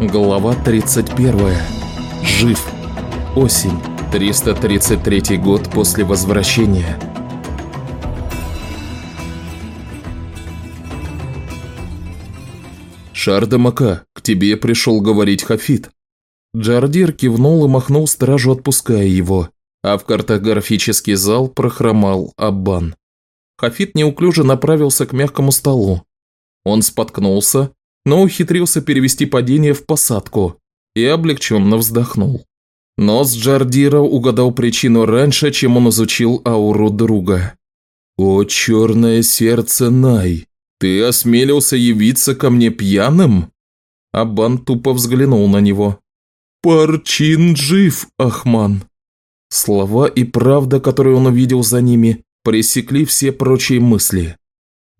Глава 31. Жив. Осень. 333 год после возвращения. «Шардамака, к тебе пришел говорить Хафит». Джардир кивнул и махнул стражу, отпуская его, а в картографический зал прохромал Аббан. Хафит неуклюже направился к мягкому столу. Он споткнулся, но ухитрился перевести падение в посадку и облегченно вздохнул. Нос Джардира угадал причину раньше, чем он изучил ауру друга. «О, черное сердце Най, ты осмелился явиться ко мне пьяным?» Абан тупо взглянул на него. «Парчин жив, Ахман!» Слова и правда, которые он увидел за ними, пресекли все прочие мысли.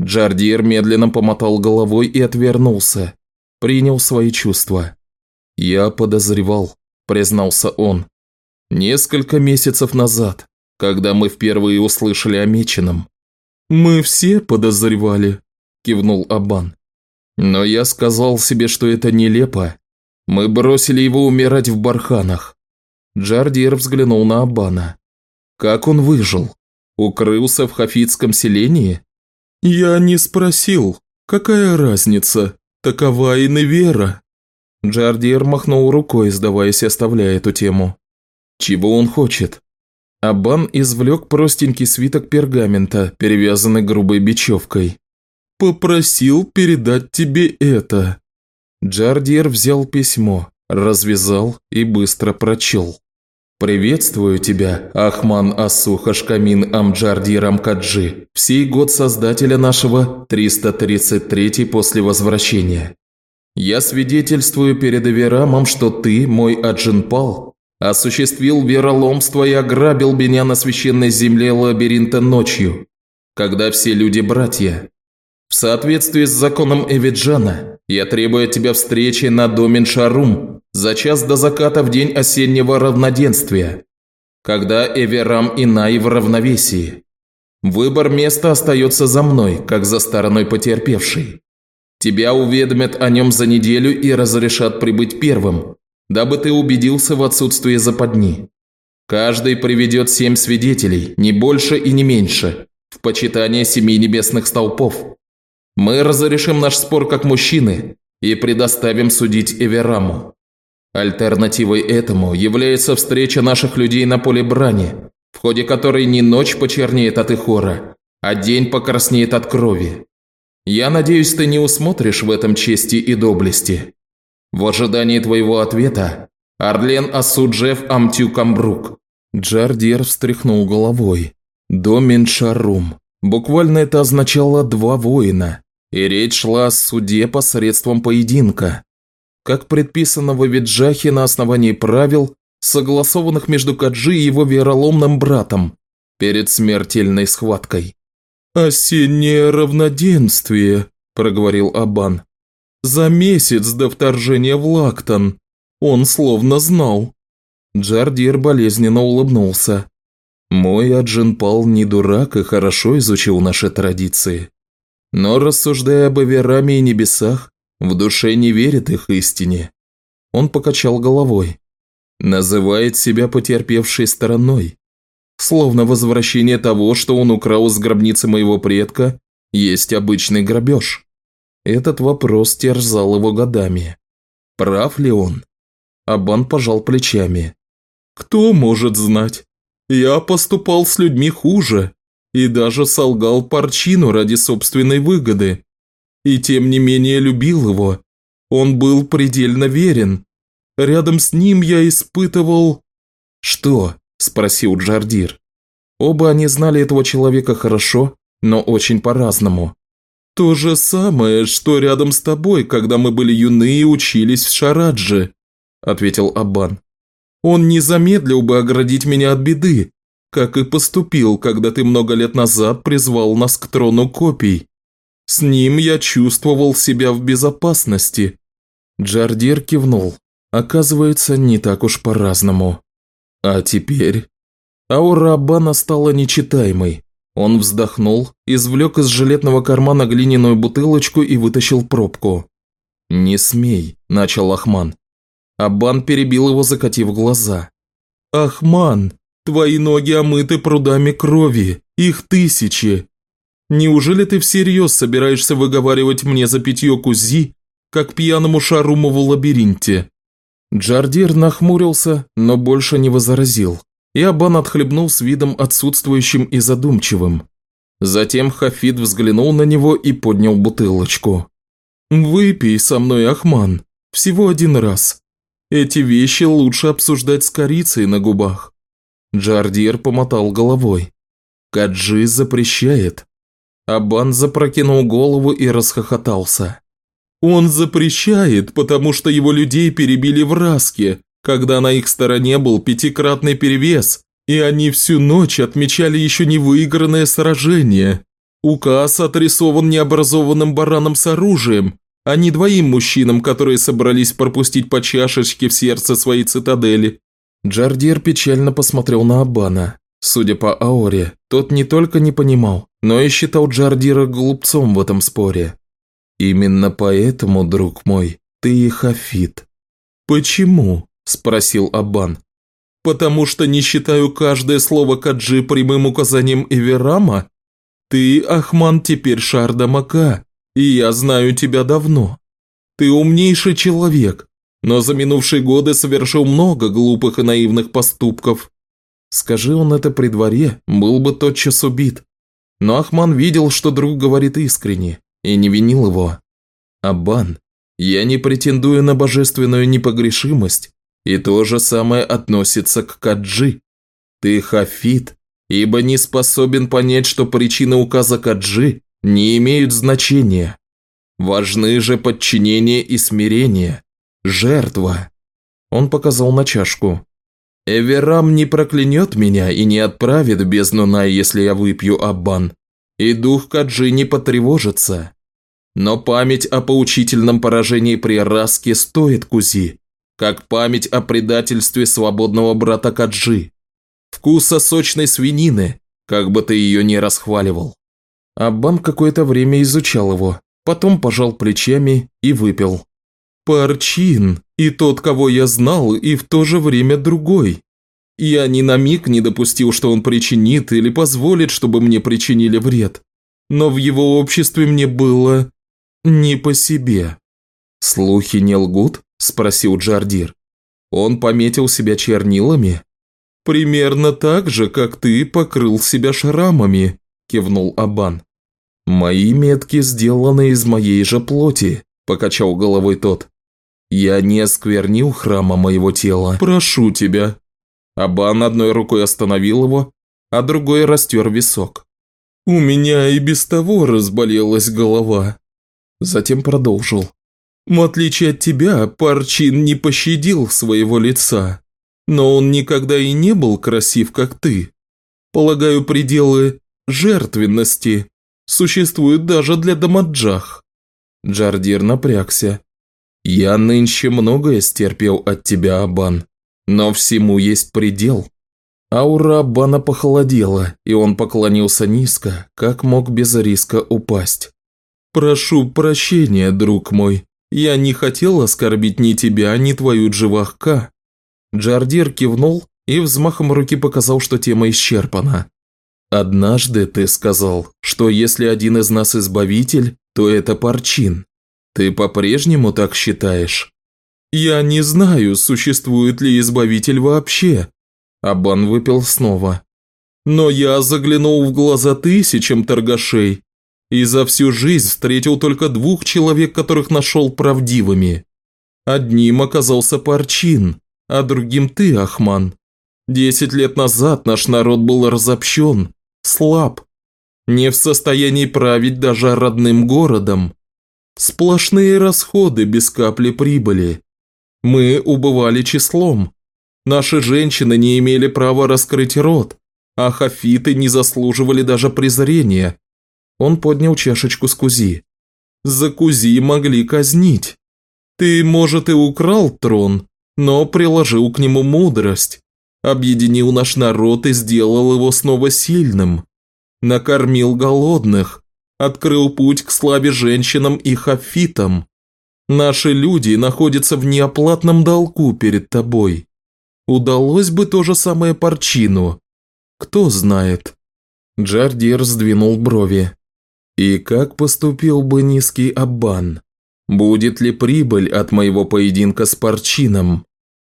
Джардир медленно помотал головой и отвернулся. Принял свои чувства. «Я подозревал», – признался он. «Несколько месяцев назад, когда мы впервые услышали о Меченом». «Мы все подозревали», – кивнул Абан. «Но я сказал себе, что это нелепо. Мы бросили его умирать в барханах». Джардир взглянул на Абана. «Как он выжил? Укрылся в хафитском селении?» «Я не спросил. Какая разница? Такова и Невера». Джардир махнул рукой, сдаваясь, оставляя эту тему. «Чего он хочет?» Абан извлек простенький свиток пергамента, перевязанный грубой бечевкой. «Попросил передать тебе это». Джардир взял письмо, развязал и быстро прочел. «Приветствую тебя, Ахман Асу Хашкамин Амджарди Рамкаджи, в сей год создателя нашего 333 после возвращения. Я свидетельствую перед Эверамом, что ты, мой Аджинпал, осуществил вероломство и ограбил меня на священной земле лабиринта ночью, когда все люди братья. В соответствии с законом Эвиджана, я требую от тебя встречи на Домен Шарум, за час до заката в день осеннего равноденствия, когда Эверам и Най в равновесии. Выбор места остается за мной, как за стороной потерпевшей. Тебя уведомят о нем за неделю и разрешат прибыть первым, дабы ты убедился в отсутствии западни. Каждый приведет семь свидетелей, не больше и не меньше, в почитание семи небесных столпов. Мы разрешим наш спор как мужчины и предоставим судить Эвераму. Альтернативой этому является встреча наших людей на поле брани, в ходе которой не ночь почернеет от ихора, а день покраснеет от крови. Я надеюсь, ты не усмотришь в этом чести и доблести. В ожидании твоего ответа Арлен Асуджев Амтю Камбрук. Джардир встряхнул головой. Домин Шарум. Буквально это означало «два воина», и речь шла о суде посредством поединка как предписано в Авиджахе на основании правил, согласованных между Каджи и его вероломным братом перед смертельной схваткой. «Осеннее равноденствие», – проговорил Абан. «За месяц до вторжения в Лактон. Он словно знал». Джардир болезненно улыбнулся. «Мой Аджинпал не дурак и хорошо изучил наши традиции. Но, рассуждая об Авераме и небесах, в душе не верит их истине. Он покачал головой. Называет себя потерпевшей стороной. Словно возвращение того, что он украл из гробницы моего предка, есть обычный грабеж. Этот вопрос терзал его годами. Прав ли он? Абан пожал плечами. «Кто может знать? Я поступал с людьми хуже и даже солгал Парчину ради собственной выгоды и тем не менее любил его. Он был предельно верен. Рядом с ним я испытывал... «Что?» – спросил Джардир. Оба они знали этого человека хорошо, но очень по-разному. «То же самое, что рядом с тобой, когда мы были юны и учились в Шарадже», – ответил Аббан. «Он не замедлил бы оградить меня от беды, как и поступил, когда ты много лет назад призвал нас к трону копий. С ним я чувствовал себя в безопасности». Джардир кивнул. Оказывается, не так уж по-разному. А теперь... Аура Абана стала нечитаемой. Он вздохнул, извлек из жилетного кармана глиняную бутылочку и вытащил пробку. «Не смей», – начал Ахман. Аббан перебил его, закатив глаза. «Ахман, твои ноги омыты прудами крови, их тысячи. Неужели ты всерьез собираешься выговаривать мне за питье кузи, как пьяному Шарумову в лабиринте?» Джардир нахмурился, но больше не возразил, и Абан отхлебнул с видом отсутствующим и задумчивым. Затем Хафид взглянул на него и поднял бутылочку. «Выпей со мной, Ахман, всего один раз. Эти вещи лучше обсуждать с корицей на губах». Джардир помотал головой. «Каджи запрещает». Абан запрокинул голову и расхохотался. «Он запрещает, потому что его людей перебили в Раске, когда на их стороне был пятикратный перевес, и они всю ночь отмечали еще не выигранное сражение. Указ отрисован необразованным бараном с оружием, а не двоим мужчинам, которые собрались пропустить по чашечке в сердце своей цитадели. Джардир печально посмотрел на Абана. Судя по ауре, тот не только не понимал, но и считал Джардира глупцом в этом споре. «Именно поэтому, друг мой, ты и хафит». «Почему?» – спросил Абан. Потому что не считаю каждое слово Каджи прямым указанием Эверама? Ты, Ахман, теперь Шарда Мака, и я знаю тебя давно. Ты умнейший человек, но за минувшие годы совершил много глупых и наивных поступков. Скажи он это при дворе, был бы тотчас убит. Но Ахман видел, что друг говорит искренне, и не винил его. Абан, я не претендую на божественную непогрешимость, и то же самое относится к Каджи. Ты хафит, ибо не способен понять, что причины указа Каджи не имеют значения. Важны же подчинение и смирение. Жертва. Он показал на чашку. Эверам не проклянет меня и не отправит без Нуна, если я выпью Аббан. И дух Каджи не потревожится. Но память о поучительном поражении при Раске стоит Кузи как память о предательстве свободного брата Каджи. Вкуса сочной свинины, как бы ты ее ни расхваливал. Аббан какое-то время изучал его, потом пожал плечами и выпил. Парчин, и тот, кого я знал, и в то же время другой. Я ни на миг не допустил, что он причинит или позволит, чтобы мне причинили вред. Но в его обществе мне было не по себе. Слухи не лгут? – спросил Джардир. «Он пометил себя чернилами?» «Примерно так же, как ты покрыл себя шрамами», – кивнул Абан. «Мои метки сделаны из моей же плоти», – покачал головой тот. «Я не осквернил храма моего тела. Прошу тебя». Абан одной рукой остановил его, а другой растер висок. «У меня и без того разболелась голова». Затем продолжил. В отличие от тебя, Парчин не пощадил своего лица, но он никогда и не был красив, как ты. Полагаю, пределы жертвенности существуют даже для Дамаджах». Джардир напрягся. «Я нынче многое стерпел от тебя, Абан, но всему есть предел». Аура Абана похолодела, и он поклонился низко, как мог без риска упасть. «Прошу прощения, друг мой. Я не хотел оскорбить ни тебя, ни твою Дживахка». Джардир кивнул и взмахом руки показал, что тема исчерпана. «Однажды ты сказал, что если один из нас избавитель, то это Парчин. Ты по-прежнему так считаешь?» «Я не знаю, существует ли избавитель вообще». Абан выпил снова. «Но я заглянул в глаза тысячам торгашей и за всю жизнь встретил только двух человек, которых нашел правдивыми. Одним оказался Парчин, а другим ты, Ахман. Десять лет назад наш народ был разобщен, слаб, не в состоянии править даже родным городом. Сплошные расходы без капли прибыли. Мы убывали числом. Наши женщины не имели права раскрыть рот, а хафиты не заслуживали даже презрения. Он поднял чашечку с кузи. «За кузи могли казнить. Ты, может, и украл трон, но приложил к нему мудрость, объединил наш народ и сделал его снова сильным, накормил голодных, открыл путь к славе женщинам и хафитам. Наши люди находятся в неоплатном долгу перед тобой. Удалось бы то же самое Парчину. Кто знает?» Джардир сдвинул брови. «И как поступил бы низкий Аббан? Будет ли прибыль от моего поединка с Парчином?»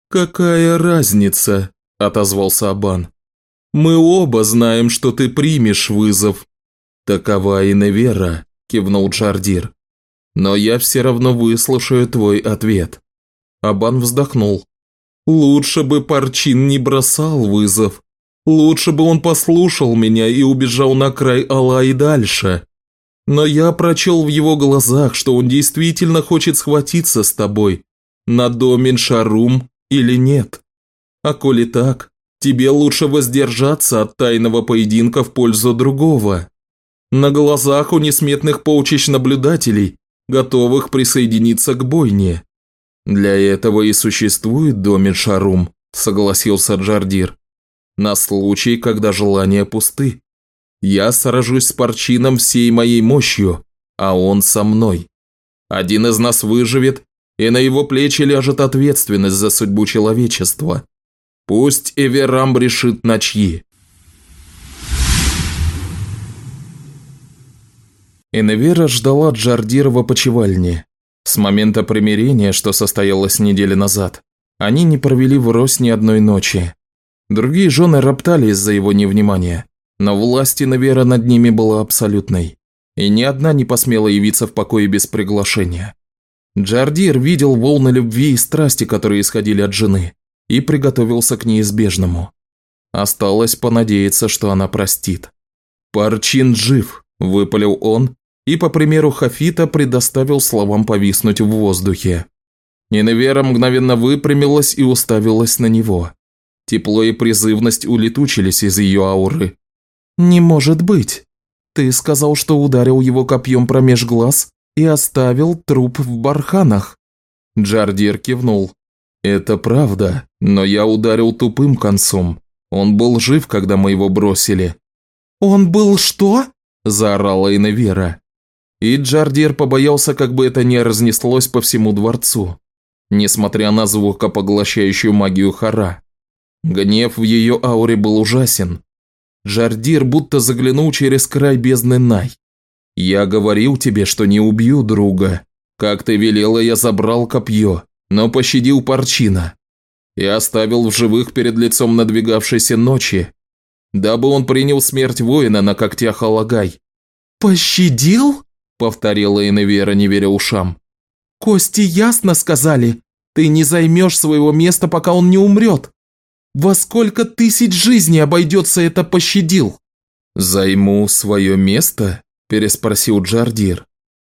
«Какая разница?» – отозвался Абан. «Мы оба знаем, что ты примешь вызов». «Такова и невера», – кивнул Джардир. «Но я все равно выслушаю твой ответ». Абан вздохнул. «Лучше бы Парчин не бросал вызов. Лучше бы он послушал меня и убежал на край Алла и дальше. Но я прочел в его глазах, что он действительно хочет схватиться с тобой. На домен Шарум или нет. А коли так, тебе лучше воздержаться от тайного поединка в пользу другого. На глазах у несметных полчищ наблюдателей, готовых присоединиться к бойне. Для этого и существует домен Шарум, согласился Джардир на случай, когда желания пусты. Я сражусь с Парчином всей моей мощью, а он со мной. Один из нас выживет, и на его плечи ляжет ответственность за судьбу человечества. Пусть Эверам решит на чьи. Иневера ждала Джардира в опочивальне. С момента примирения, что состоялось неделю назад, они не провели врозь ни одной ночи. Другие жены роптали из-за его невнимания, но власть Инавера над ними была абсолютной, и ни одна не посмела явиться в покое без приглашения. Джардир видел волны любви и страсти, которые исходили от жены, и приготовился к неизбежному. Осталось понадеяться, что она простит. «Парчин жив», – выпалил он, и, по примеру Хафита, предоставил словам повиснуть в воздухе. Иневера мгновенно выпрямилась и уставилась на него. Тепло и призывность улетучились из ее ауры. «Не может быть. Ты сказал, что ударил его копьем промеж глаз и оставил труп в барханах». Джардир кивнул. «Это правда, но я ударил тупым концом. Он был жив, когда мы его бросили». «Он был что?» – заорала Иневера. И Джардир побоялся, как бы это не разнеслось по всему дворцу, несмотря на звукопоглощающую магию Хара. Гнев в ее ауре был ужасен. Жардир будто заглянул через край бездны Най. «Я говорил тебе, что не убью друга. Как ты велела, я забрал копье, но пощадил Парчина. И оставил в живых перед лицом надвигавшейся ночи, дабы он принял смерть воина на когтях Алагай». «Пощадил?» – повторила Иневера, не веря ушам. «Кости ясно сказали. Ты не займешь своего места, пока он не умрет. Во сколько тысяч жизней обойдется это пощадил?» «Займу свое место?» – переспросил Джардир.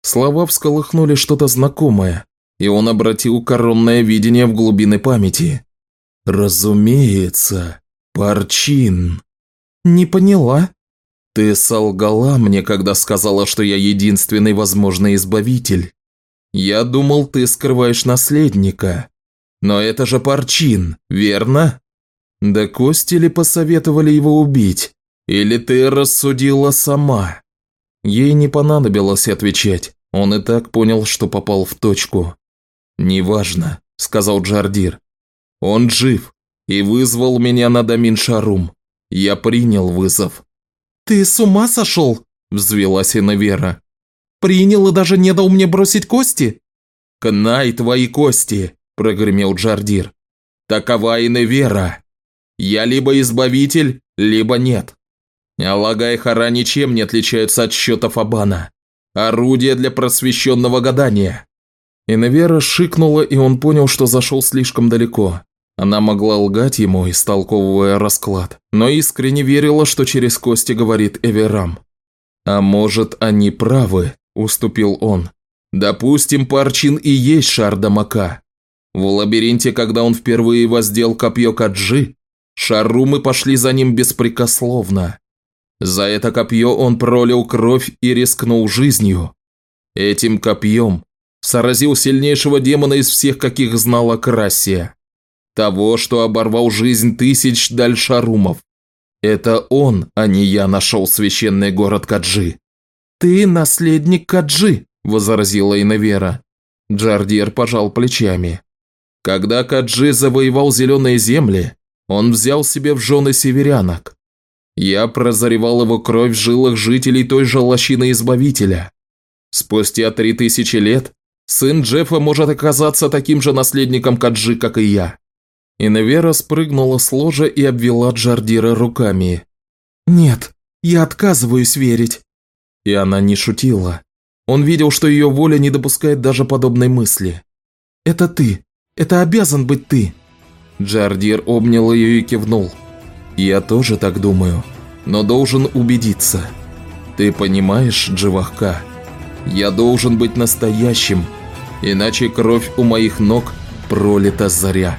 Слова всколыхнули что-то знакомое, и он обратил коронное видение в глубины памяти. «Разумеется, Парчин». «Не поняла». «Ты солгала мне, когда сказала, что я единственный возможный избавитель. Я думал, ты скрываешь наследника. Но это же Парчин, верно?» Да кости ли посоветовали его убить? Или ты рассудила сама? Ей не понадобилось отвечать. Он и так понял, что попал в точку. «Неважно», – сказал Джардир. «Он жив и вызвал меня на Дамин Шарум. Я принял вызов». «Ты с ума сошел?» – взвелась Инавера. «Принял и даже не дал мне бросить кости?» «Кнай твои кости!» – прогремел Джардир. «Такова Инавера!» Я либо избавитель, либо нет. Алага и Хара ничем не отличаются от счетов Абана. Орудие для просвещенного гадания. Иневера шикнула, и он понял, что зашел слишком далеко. Она могла лгать ему, истолковывая расклад, но искренне верила, что через кости говорит Эверам. «А может, они правы?» – уступил он. «Допустим, Парчин и есть шар Дамака. В лабиринте, когда он впервые воздел копье Каджи, Шарумы пошли за ним беспрекословно. За это копье он пролил кровь и рискнул жизнью. Этим копьем сразил сильнейшего демона из всех, каких знала Красия. Того, что оборвал жизнь тысяч дальшарумов. Это он, а не я, нашел священный город Каджи. «Ты наследник Каджи», – возразила Инавера. Джардир пожал плечами. Когда Каджи завоевал зеленые земли, он взял себе в жены северянок. Я прозоревал его кровь в жилах жителей той же лощины Избавителя. Спустя три тысячи лет сын Джеффа может оказаться таким же наследником Каджи, как и я. Иневера спрыгнула с ложа и обвела Джардира руками. «Нет, я отказываюсь верить». И она не шутила. Он видел, что ее воля не допускает даже подобной мысли. «Это ты. Это обязан быть ты». Джардир обнял ее и кивнул. «Я тоже так думаю, но должен убедиться. Ты понимаешь, Дживахка, я должен быть настоящим, иначе кровь у моих ног пролита заря».